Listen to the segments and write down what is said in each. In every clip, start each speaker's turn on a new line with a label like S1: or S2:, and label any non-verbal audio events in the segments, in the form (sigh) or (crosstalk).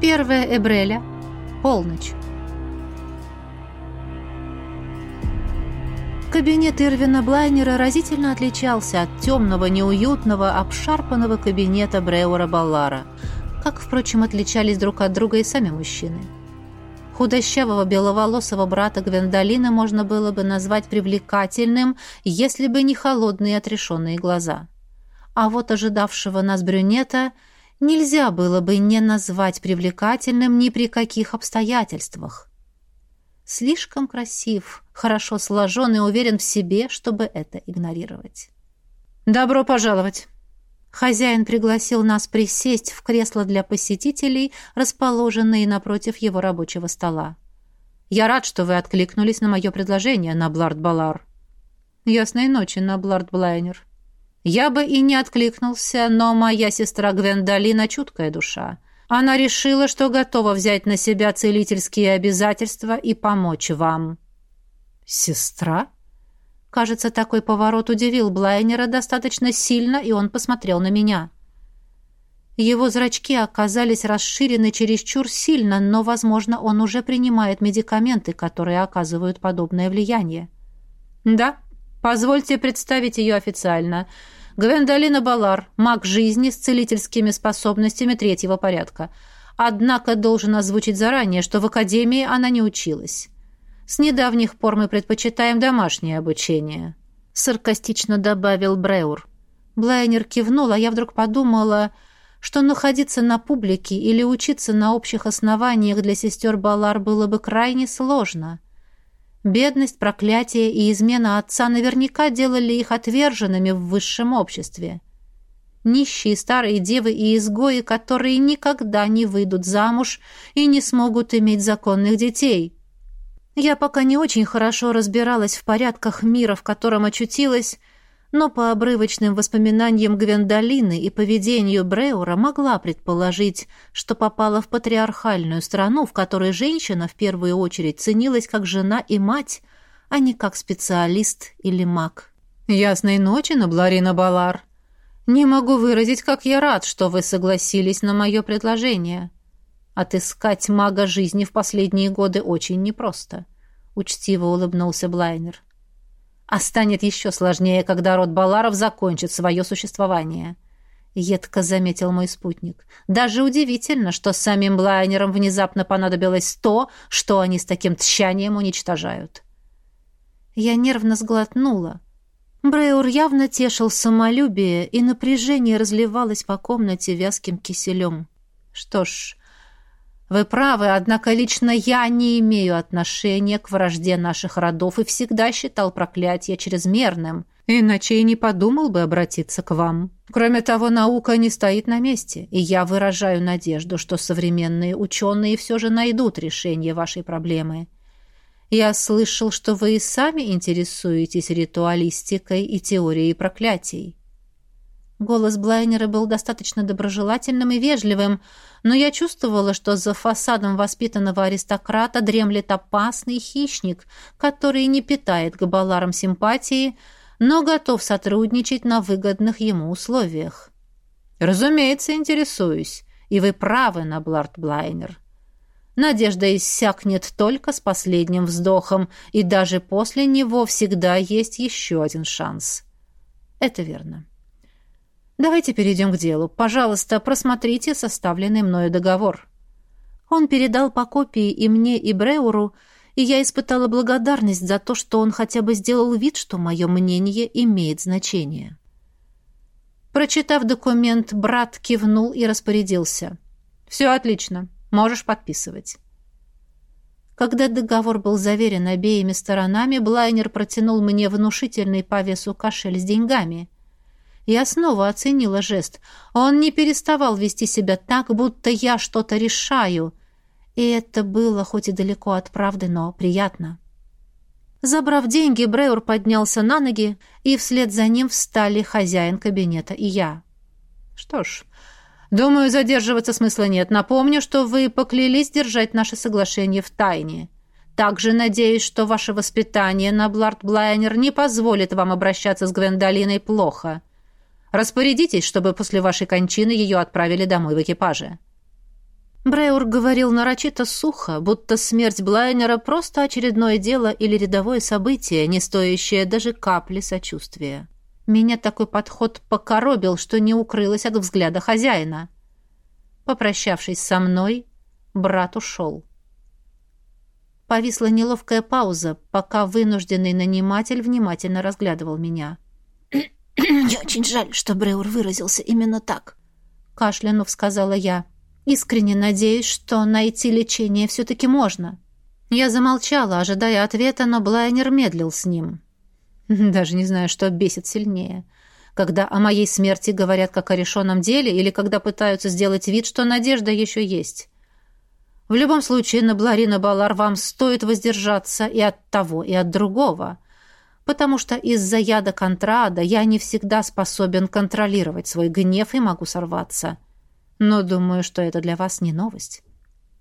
S1: Первая Эбреля. Полночь. Кабинет Ирвина Блайнера разительно отличался от темного, неуютного, обшарпанного кабинета Бреура Баллара, как, впрочем, отличались друг от друга и сами мужчины. Худощавого беловолосого брата Гвендолина можно было бы назвать привлекательным, если бы не холодные отрешенные глаза. А вот ожидавшего нас брюнета нельзя было бы не назвать привлекательным ни при каких обстоятельствах. Слишком красив, хорошо сложен и уверен в себе, чтобы это игнорировать. «Добро пожаловать!» Хозяин пригласил нас присесть в кресло для посетителей, расположенные напротив его рабочего стола. «Я рад, что вы откликнулись на мое предложение, Наблард Балар». «Ясной ночи, Наблард Блайнер». «Я бы и не откликнулся, но моя сестра Гвендолина чуткая душа. Она решила, что готова взять на себя целительские обязательства и помочь вам». «Сестра?» Кажется, такой поворот удивил Блайнера достаточно сильно, и он посмотрел на меня. Его зрачки оказались расширены чересчур сильно, но, возможно, он уже принимает медикаменты, которые оказывают подобное влияние. «Да, позвольте представить ее официально. Гвендолина Балар, маг жизни с целительскими способностями третьего порядка. Однако должен озвучить заранее, что в академии она не училась». С недавних пор мы предпочитаем домашнее обучение», — саркастично добавил Бреур. Блайнер кивнул, а я вдруг подумала, что находиться на публике или учиться на общих основаниях для сестер Балар было бы крайне сложно. Бедность, проклятие и измена отца наверняка делали их отверженными в высшем обществе. Нищие старые девы и изгои, которые никогда не выйдут замуж и не смогут иметь законных детей — я пока не очень хорошо разбиралась в порядках мира, в котором очутилась, но по обрывочным воспоминаниям Гвендолины и поведению Бреура могла предположить, что попала в патриархальную страну, в которой женщина в первую очередь ценилась как жена и мать, а не как специалист или маг. «Ясной ночи, Набларина Балар. Не могу выразить, как я рад, что вы согласились на мое предложение». Отыскать мага жизни в последние годы очень непросто. Учтиво улыбнулся Блайнер. А станет еще сложнее, когда род Баларов закончит свое существование. Едко заметил мой спутник. Даже удивительно, что самим Блайнерам внезапно понадобилось то, что они с таким тщанием уничтожают. Я нервно сглотнула. Брейур явно тешил самолюбие, и напряжение разливалось по комнате вязким киселем. Что ж, вы правы, однако лично я не имею отношения к вражде наших родов и всегда считал проклятие чрезмерным, иначе и не подумал бы обратиться к вам. Кроме того, наука не стоит на месте, и я выражаю надежду, что современные ученые все же найдут решение вашей проблемы. Я слышал, что вы и сами интересуетесь ритуалистикой и теорией проклятий. Голос Блайнера был достаточно доброжелательным и вежливым, но я чувствовала, что за фасадом воспитанного аристократа дремлет опасный хищник, который не питает к баларам симпатии, но готов сотрудничать на выгодных ему условиях. «Разумеется, интересуюсь, и вы правы, Наблард Блайнер. Надежда иссякнет только с последним вздохом, и даже после него всегда есть еще один шанс». «Это верно». Давайте перейдем к делу. Пожалуйста, просмотрите составленный мною договор. Он передал по копии и мне, и Бреуру, и я испытала благодарность за то, что он хотя бы сделал вид, что мое мнение имеет значение. Прочитав документ, брат кивнул и распорядился. «Все отлично. Можешь подписывать». Когда договор был заверен обеими сторонами, Блайнер протянул мне внушительный по весу кошель с деньгами — я снова оценила жест. Он не переставал вести себя так, будто я что-то решаю. И это было хоть и далеко от правды, но приятно. Забрав деньги, Бреур поднялся на ноги, и вслед за ним встали хозяин кабинета и я. «Что ж, думаю, задерживаться смысла нет. Напомню, что вы поклялись держать наше соглашение в тайне. Также надеюсь, что ваше воспитание на Блард Блайнер не позволит вам обращаться с Гвендолиной плохо. Распорядитесь, чтобы после вашей кончины ее отправили домой в экипаже». Бреур говорил нарочито сухо, будто смерть Блайнера просто очередное дело или рядовое событие, не стоящее даже капли сочувствия. Меня такой подход покоробил, что не укрылась от взгляда хозяина. Попрощавшись со мной, брат ушел. Повисла неловкая пауза, пока вынужденный наниматель внимательно разглядывал меня.
S2: «Мне очень жаль, что Бреур выразился именно так», — кашлянув сказала я. «Искренне надеюсь, что найти лечение все-таки можно».
S1: Я замолчала, ожидая ответа, но Блайнер медлил с ним. (laughs) Даже не знаю, что бесит сильнее. Когда о моей смерти говорят как о решенном деле или когда пытаются сделать вид, что надежда еще есть. В любом случае, на Бларина Балар вам стоит воздержаться и от того, и от другого, потому что из-за яда контрада я не всегда способен контролировать свой гнев и могу сорваться. Но думаю, что это для вас не новость.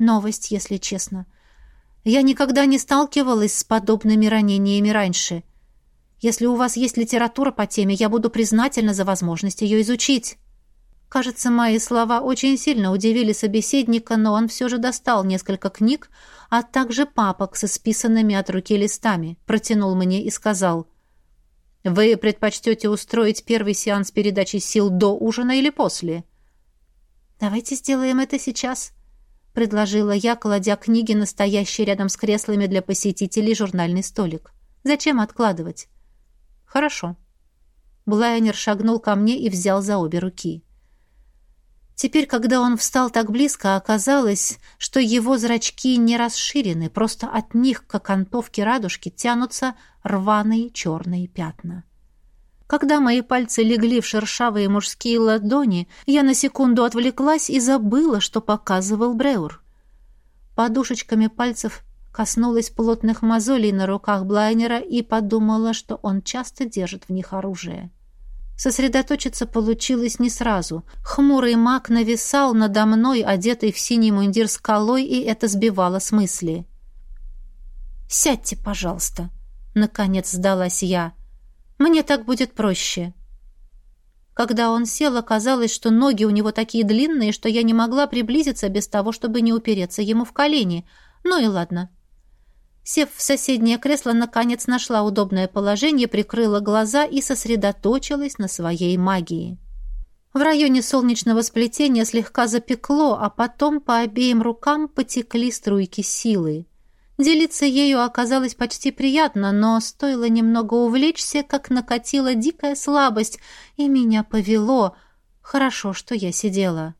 S2: Новость, если честно. Я никогда не сталкивалась с подобными ранениями раньше. Если у вас есть литература по теме, я буду признательна за возможность ее изучить. Кажется, мои слова очень сильно удивили собеседника, но он все же достал несколько книг, а также папок со списанными от руки листами, протянул мне и сказал, «Вы предпочтете устроить первый сеанс передачи сил до ужина или после?»
S1: «Давайте сделаем это сейчас», — предложила я, кладя книги, настоящие рядом с креслами для посетителей, журнальный столик. «Зачем откладывать?» «Хорошо». Блайнер шагнул ко мне и взял за обе руки. Теперь, когда он встал так близко, оказалось, что его зрачки не расширены, просто от них к окантовке радужки тянутся рваные черные пятна. Когда мои пальцы легли в шершавые мужские ладони, я на секунду отвлеклась и забыла, что показывал Бреур. Подушечками пальцев коснулась плотных мозолей на руках Блайнера и подумала, что он часто держит в них оружие. Сосредоточиться получилось не сразу. Хмурый маг нависал надо мной, одетый в синий мундир скалой, и это сбивало с мысли. «Сядьте, пожалуйста», — наконец сдалась я. «Мне так будет проще». Когда он сел, оказалось, что ноги у него такие длинные, что я не могла приблизиться без того, чтобы не упереться ему в колени. Ну и ладно. Сев в соседнее кресло, наконец нашла удобное положение, прикрыла глаза и сосредоточилась на своей магии. В районе солнечного сплетения слегка запекло, а потом по обеим рукам потекли струйки силы. Делиться ею оказалось почти приятно, но стоило немного увлечься, как накатила дикая слабость, и меня повело. Хорошо, что я сидела.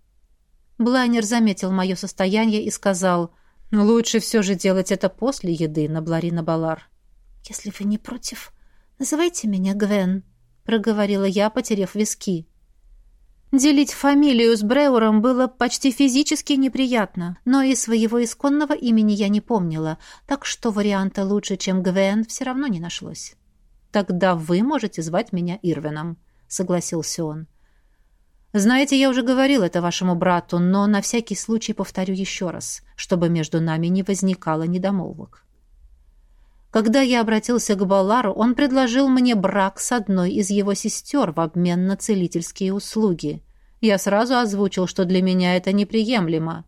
S1: Блайнер заметил мое состояние и сказал — но лучше все же делать это после еды на Бларина Балар.
S2: «Если вы не против, называйте меня Гвен», — проговорила я, потеряв виски.
S1: Делить фамилию с Бреуром было почти физически неприятно, но и своего исконного имени я не помнила, так что варианта лучше, чем Гвен, все равно не нашлось. «Тогда вы можете звать меня Ирвином», — согласился он. Знаете, я уже говорил это вашему брату, но на всякий случай повторю еще раз, чтобы между нами не возникало недомолвок. Когда я обратился к Балару, он предложил мне брак с одной из его сестер в обмен на целительские услуги. Я сразу озвучил, что для меня это неприемлемо.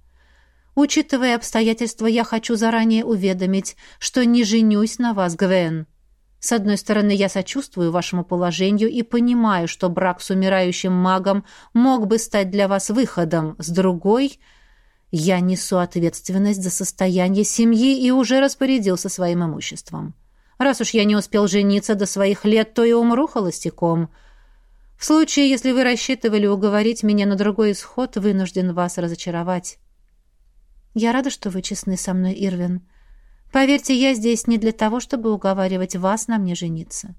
S1: Учитывая обстоятельства, я хочу заранее уведомить, что не женюсь на вас, Гвен. С одной стороны, я сочувствую вашему положению и понимаю, что брак с умирающим магом мог бы стать для вас выходом. С другой, я несу ответственность за состояние семьи и уже распорядился своим имуществом. Раз уж я не успел жениться до своих лет, то и умру холостяком. В случае, если вы рассчитывали уговорить меня на другой исход, вынужден вас разочаровать. Я рада, что вы честны со мной, Ирвин. Поверьте, я здесь не для того, чтобы уговаривать вас на мне жениться.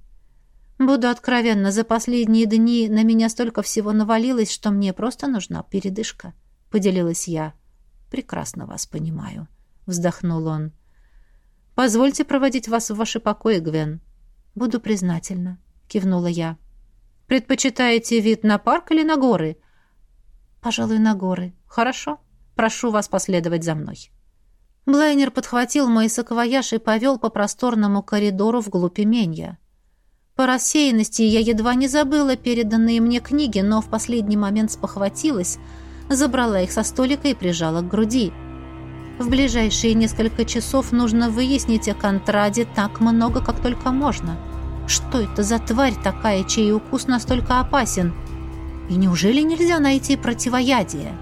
S1: Буду откровенна, за последние дни на меня столько всего навалилось, что мне просто нужна передышка, — поделилась я. Прекрасно вас понимаю, — вздохнул он. Позвольте проводить вас в ваши покои, Гвен. Буду признательна, — кивнула я. Предпочитаете вид на парк или на горы? Пожалуй, на горы. Хорошо. Прошу вас последовать за мной. Блайнер подхватил мой саквояж и повел по просторному коридору вглубь именья. По рассеянности я едва не забыла переданные мне книги, но в последний момент спохватилась, забрала их со столика и прижала к груди. В ближайшие несколько часов нужно выяснить о контраде так много, как только можно. Что это за тварь такая, чей укус настолько опасен? И неужели нельзя найти противоядие?»